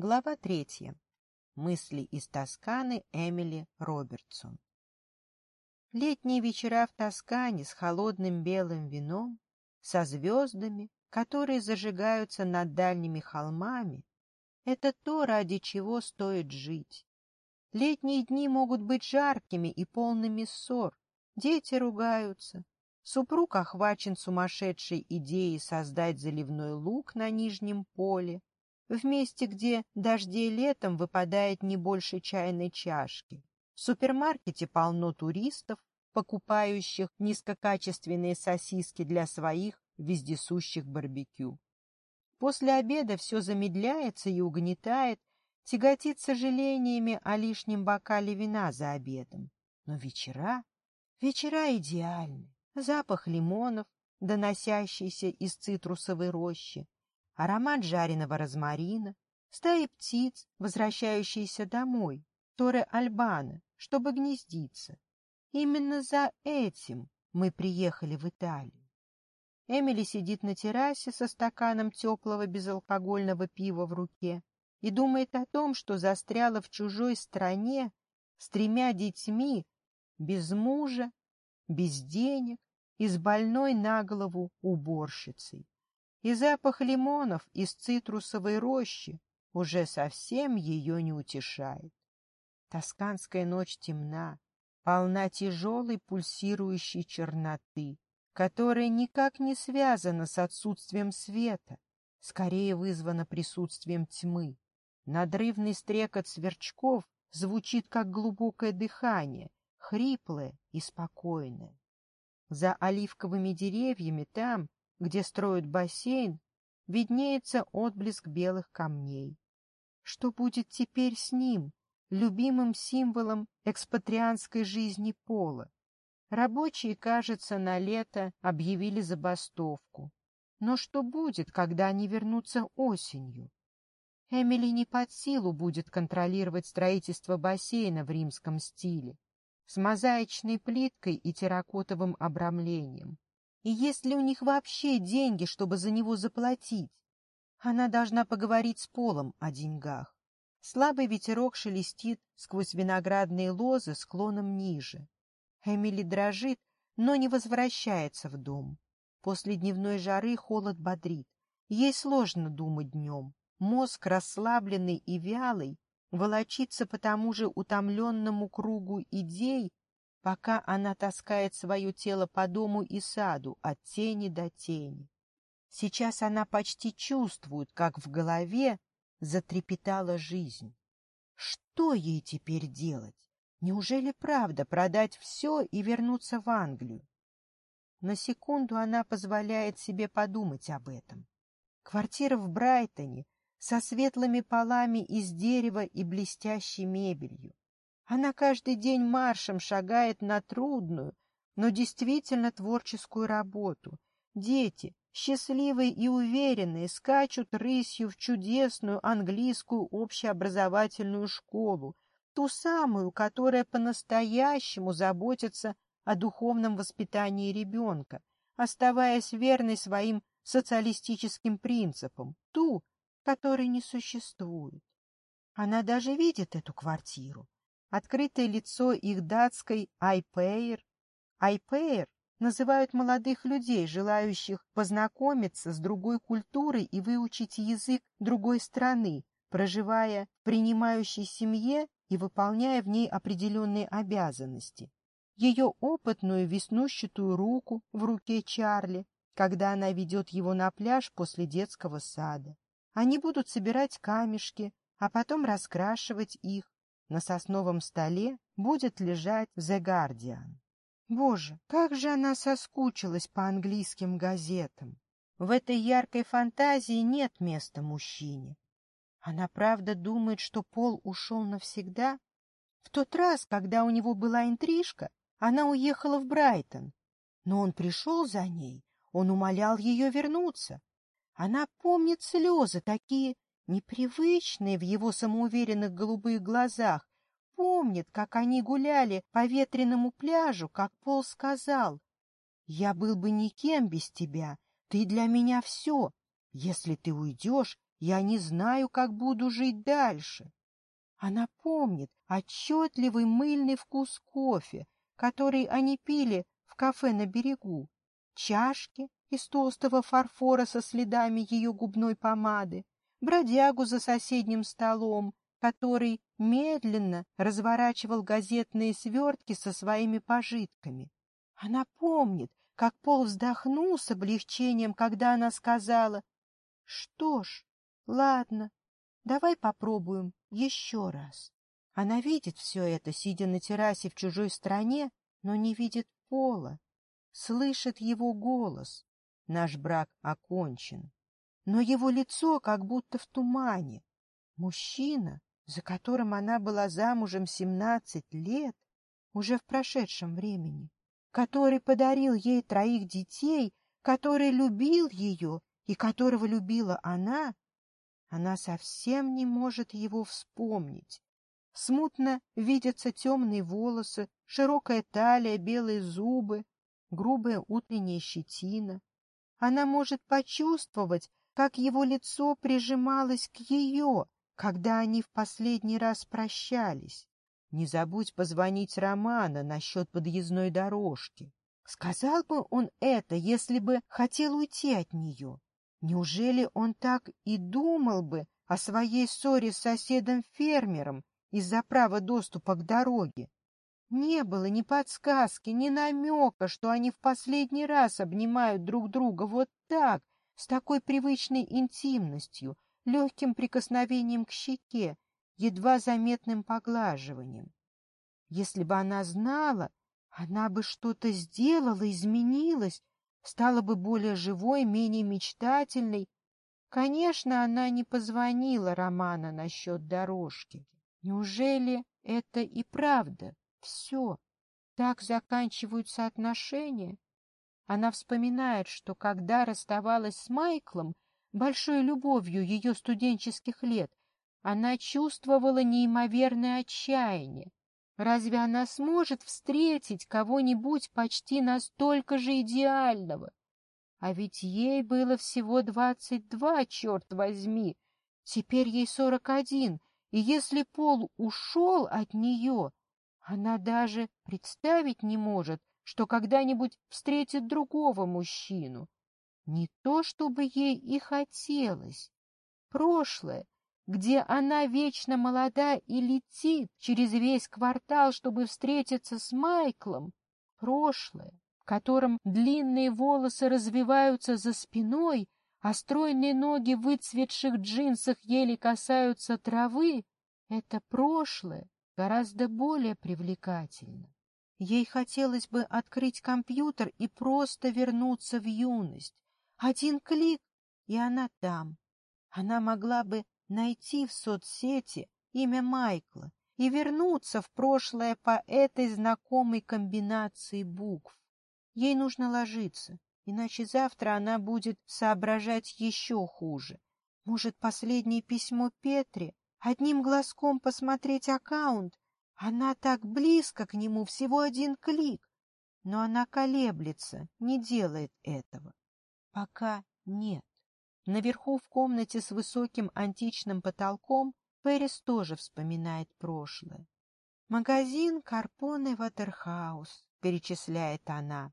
Глава третья. Мысли из Тосканы Эмили Робертсон. Летние вечера в Тоскане с холодным белым вином, со звездами, которые зажигаются над дальними холмами, это то, ради чего стоит жить. Летние дни могут быть жаркими и полными ссор. Дети ругаются. Супруг охвачен сумасшедшей идеей создать заливной луг на нижнем поле в месте, где дождей летом выпадает не больше чайной чашки. В супермаркете полно туристов, покупающих низкокачественные сосиски для своих вездесущих барбекю. После обеда все замедляется и угнетает, тяготит сожалениями о лишнем бокале вина за обедом. Но вечера... Вечера идеальны. Запах лимонов, доносящийся из цитрусовой рощи, аромат жареного розмарина, стаи птиц, возвращающиеся домой, Торе Альбана, чтобы гнездиться. Именно за этим мы приехали в Италию. Эмили сидит на террасе со стаканом теплого безалкогольного пива в руке и думает о том, что застряла в чужой стране с тремя детьми, без мужа, без денег и с больной на голову уборщицей и запах лимонов из цитрусовой рощи уже совсем ее не утешает. Тосканская ночь темна, полна тяжелой пульсирующей черноты, которая никак не связана с отсутствием света, скорее вызвана присутствием тьмы. Надрывный стрекот сверчков звучит как глубокое дыхание, хриплое и спокойное. За оливковыми деревьями там, где строят бассейн, виднеется отблеск белых камней. Что будет теперь с ним, любимым символом экспатрианской жизни пола? Рабочие, кажется, на лето объявили забастовку. Но что будет, когда они вернутся осенью? Эмили не под силу будет контролировать строительство бассейна в римском стиле с мозаичной плиткой и терракотовым обрамлением и есть ли у них вообще деньги, чтобы за него заплатить. Она должна поговорить с Полом о деньгах. Слабый ветерок шелестит сквозь виноградные лозы склоном ниже. Эмили дрожит, но не возвращается в дом. После дневной жары холод бодрит. Ей сложно думать днем. Мозг, расслабленный и вялый, волочится по тому же утомленному кругу идей, пока она таскает свое тело по дому и саду от тени до тени. Сейчас она почти чувствует, как в голове затрепетала жизнь. Что ей теперь делать? Неужели правда продать все и вернуться в Англию? На секунду она позволяет себе подумать об этом. Квартира в Брайтоне со светлыми полами из дерева и блестящей мебелью. Она каждый день маршем шагает на трудную, но действительно творческую работу. Дети, счастливые и уверенные, скачут рысью в чудесную английскую общеобразовательную школу, ту самую, которая по-настоящему заботится о духовном воспитании ребенка, оставаясь верной своим социалистическим принципам, ту, которой не существует. Она даже видит эту квартиру, Открытое лицо их датской «Айпэйр». «Айпэйр» называют молодых людей, желающих познакомиться с другой культурой и выучить язык другой страны, проживая в принимающей семье и выполняя в ней определенные обязанности. Ее опытную веснущатую руку в руке Чарли, когда она ведет его на пляж после детского сада. Они будут собирать камешки, а потом раскрашивать их, на сосновом столе будет лежать «The Guardian». Боже, как же она соскучилась по английским газетам! В этой яркой фантазии нет места мужчине. Она правда думает, что Пол ушел навсегда? В тот раз, когда у него была интрижка, она уехала в Брайтон. Но он пришел за ней, он умолял ее вернуться. Она помнит слезы, такие непривычные в его самоуверенных голубых глазах, помнит, как они гуляли по ветреному пляжу, как Пол сказал. «Я был бы никем без тебя, ты для меня все. Если ты уйдешь, я не знаю, как буду жить дальше». Она помнит отчетливый мыльный вкус кофе, который они пили в кафе на берегу, чашки из толстого фарфора со следами ее губной помады, бродягу за соседним столом, который медленно разворачивал газетные свертки со своими пожитками. Она помнит, как Пол вздохнул с облегчением, когда она сказала, «Что ж, ладно, давай попробуем еще раз». Она видит все это, сидя на террасе в чужой стране, но не видит Пола, слышит его голос. Наш брак окончен но его лицо как будто в тумане. Мужчина, за которым она была замужем семнадцать лет, уже в прошедшем времени, который подарил ей троих детей, который любил ее и которого любила она, она совсем не может его вспомнить. Смутно видятся темные волосы, широкая талия, белые зубы, грубая утренняя щетина. Она может почувствовать, как его лицо прижималось к ее, когда они в последний раз прощались. Не забудь позвонить Романа насчет подъездной дорожки. Сказал бы он это, если бы хотел уйти от нее. Неужели он так и думал бы о своей ссоре с соседом-фермером из-за права доступа к дороге? Не было ни подсказки, ни намека, что они в последний раз обнимают друг друга вот так, с такой привычной интимностью, легким прикосновением к щеке, едва заметным поглаживанием. Если бы она знала, она бы что-то сделала, изменилась, стала бы более живой, менее мечтательной. Конечно, она не позвонила Романа насчет дорожки. Неужели это и правда все? Так заканчиваются отношения? Она вспоминает, что когда расставалась с Майклом, большой любовью ее студенческих лет, она чувствовала неимоверное отчаяние. Разве она сможет встретить кого-нибудь почти настолько же идеального? А ведь ей было всего двадцать два, черт возьми. Теперь ей сорок один, и если Пол ушел от нее, она даже представить не может, что когда-нибудь встретит другого мужчину. Не то, чтобы ей и хотелось. Прошлое, где она вечно молода и летит через весь квартал, чтобы встретиться с Майклом. Прошлое, в котором длинные волосы развиваются за спиной, а стройные ноги в выцветших джинсах еле касаются травы. Это прошлое гораздо более привлекательно. Ей хотелось бы открыть компьютер и просто вернуться в юность. Один клик, и она там. Она могла бы найти в соцсети имя Майкла и вернуться в прошлое по этой знакомой комбинации букв. Ей нужно ложиться, иначе завтра она будет соображать еще хуже. Может, последнее письмо Петре? Одним глазком посмотреть аккаунт она так близко к нему, всего один клик. Но она колеблется, не делает этого. Пока нет. Наверху в комнате с высоким античным потолком Перрис тоже вспоминает прошлое. «Магазин Карпоне Ватерхаус», — перечисляет она.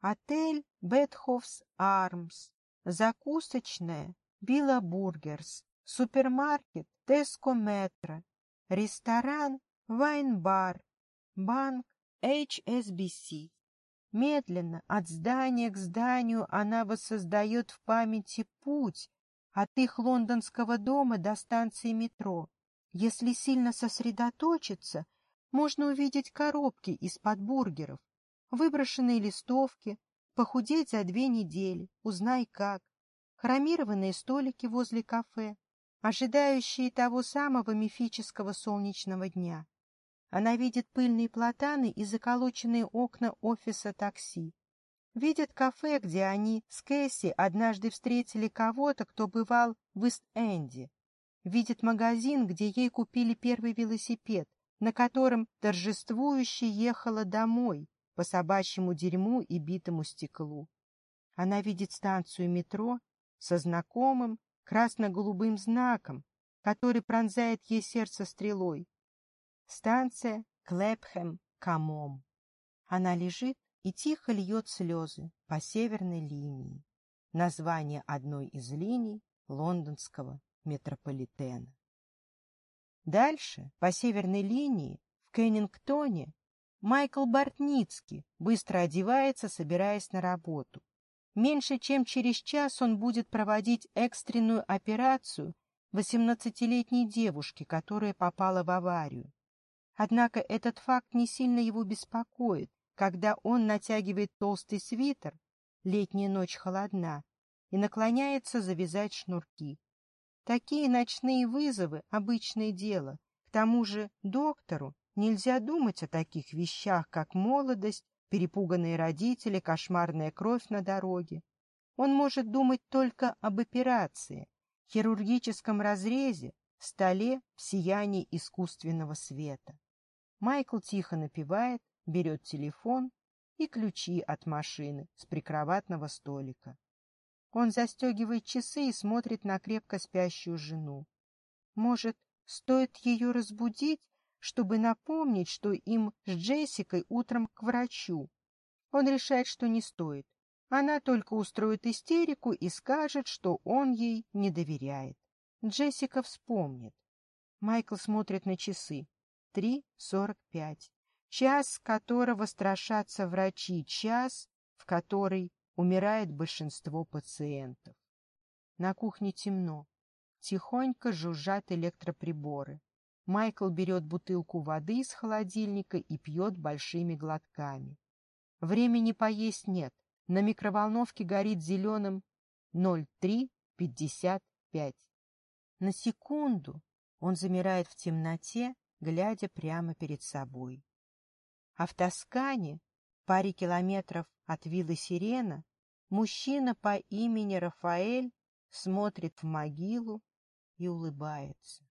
«Отель Бетховс Армс», закусочная Билла Бургерс, супермаркет Tesco Metro, ресторан Вайнбар, банк HSBC. Медленно, от здания к зданию, она воссоздает в памяти путь от их лондонского дома до станции метро. Если сильно сосредоточиться, можно увидеть коробки из-под бургеров, выброшенные листовки, похудеть за две недели, узнай как, хромированные столики возле кафе, ожидающие того самого мифического солнечного дня. Она видит пыльные платаны и заколоченные окна офиса такси. Видит кафе, где они с Кэсси однажды встретили кого-то, кто бывал в Ист-Энди. Видит магазин, где ей купили первый велосипед, на котором торжествующе ехала домой по собачьему дерьму и битому стеклу. Она видит станцию метро со знакомым красно-голубым знаком, который пронзает ей сердце стрелой. Станция Клэпхэм Камом. Она лежит и тихо льет слезы по северной линии. Название одной из линий лондонского метрополитена. Дальше, по северной линии, в Кеннингтоне, Майкл Бортницкий быстро одевается, собираясь на работу. Меньше чем через час он будет проводить экстренную операцию 18-летней девушки, которая попала в аварию. Однако этот факт не сильно его беспокоит, когда он натягивает толстый свитер, летняя ночь холодна, и наклоняется завязать шнурки. Такие ночные вызовы — обычное дело. К тому же доктору нельзя думать о таких вещах, как молодость, перепуганные родители, кошмарная кровь на дороге. Он может думать только об операции, хирургическом разрезе, столе в сиянии искусственного света. Майкл тихо напевает, берет телефон и ключи от машины с прикроватного столика. Он застегивает часы и смотрит на крепко спящую жену. Может, стоит ее разбудить, чтобы напомнить, что им с Джессикой утром к врачу? Он решает, что не стоит. Она только устроит истерику и скажет, что он ей не доверяет. Джессика вспомнит. Майкл смотрит на часы. 3.45. Час, которого страшатся врачи, час, в который умирает большинство пациентов. На кухне темно. Тихонько жужжат электроприборы. Майкл берет бутылку воды из холодильника и пьет большими глотками. Времени поесть нет. На микроволновке горит зеленым 0355. На секунду он замирает в темноте, глядя прямо перед собой. А в Тоскане, паре километров от виллы Сирена, мужчина по имени Рафаэль смотрит в могилу и улыбается.